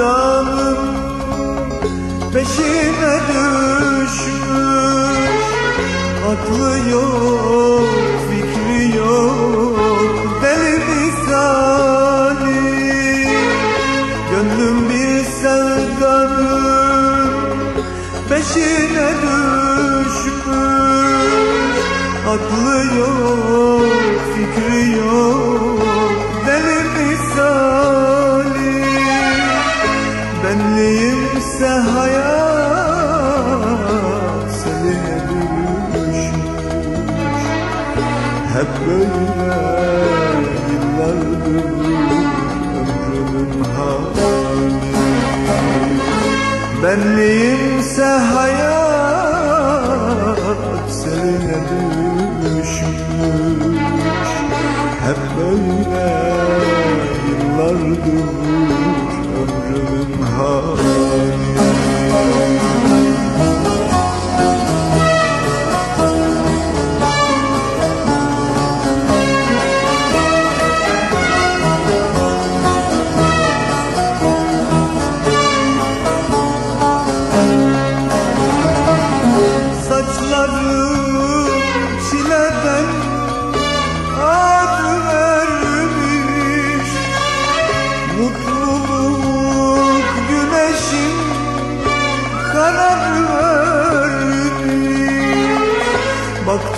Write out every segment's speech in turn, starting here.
sevdanın peşine düşmüş. Aklı yok, fikri yok, deli misali. Gönlüm bir sevdanın peşine düşmüş. Aklı yok. Benliğimse hayat Seninle düşmüş Hep böyle yıllardır Ömrümün hali. Benliğimse hayat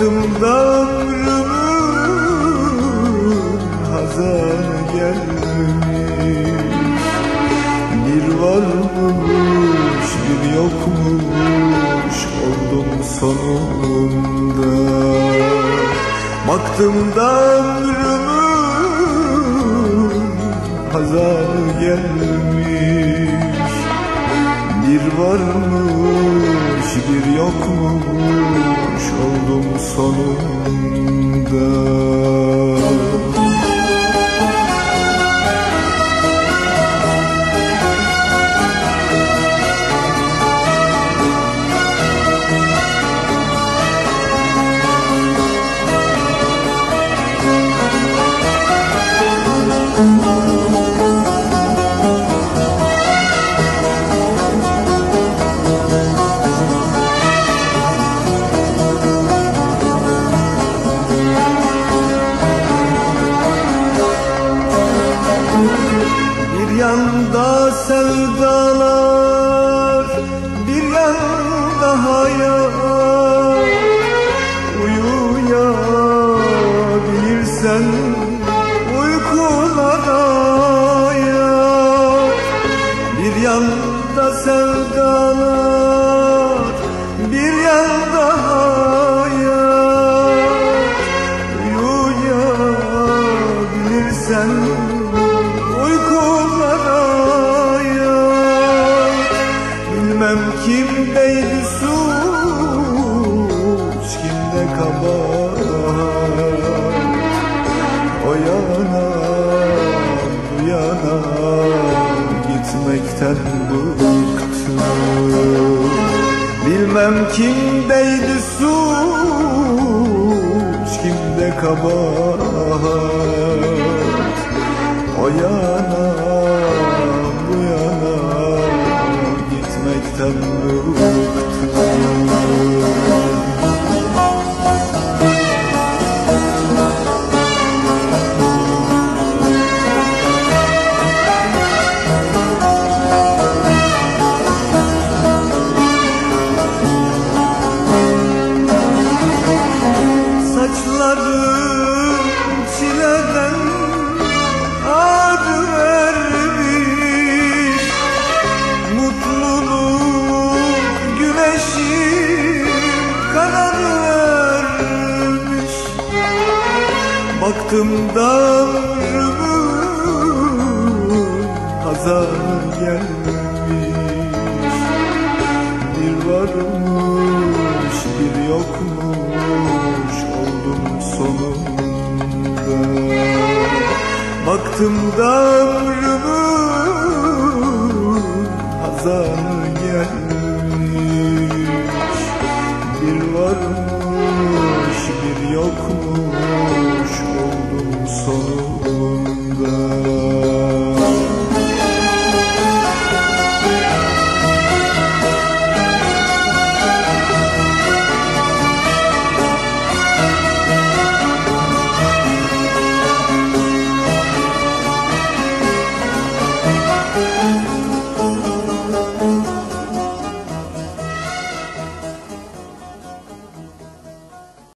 Baktım da ömrümün hazanı gelmiş Bir varmış bir yokmuş oldum sonunda. Baktım da ömrümün hazanı gelmiş Bir varmış bir yokmuş oldum sonunda sevdalar Bir yanda hayat gitmekten bıktım Bilmem kimdeydi suç kimde kabahat. O yana Baktım da ömrümün hazanı gelmiş. Bir varmış bir yokmuş oldum sonunda. Baktım da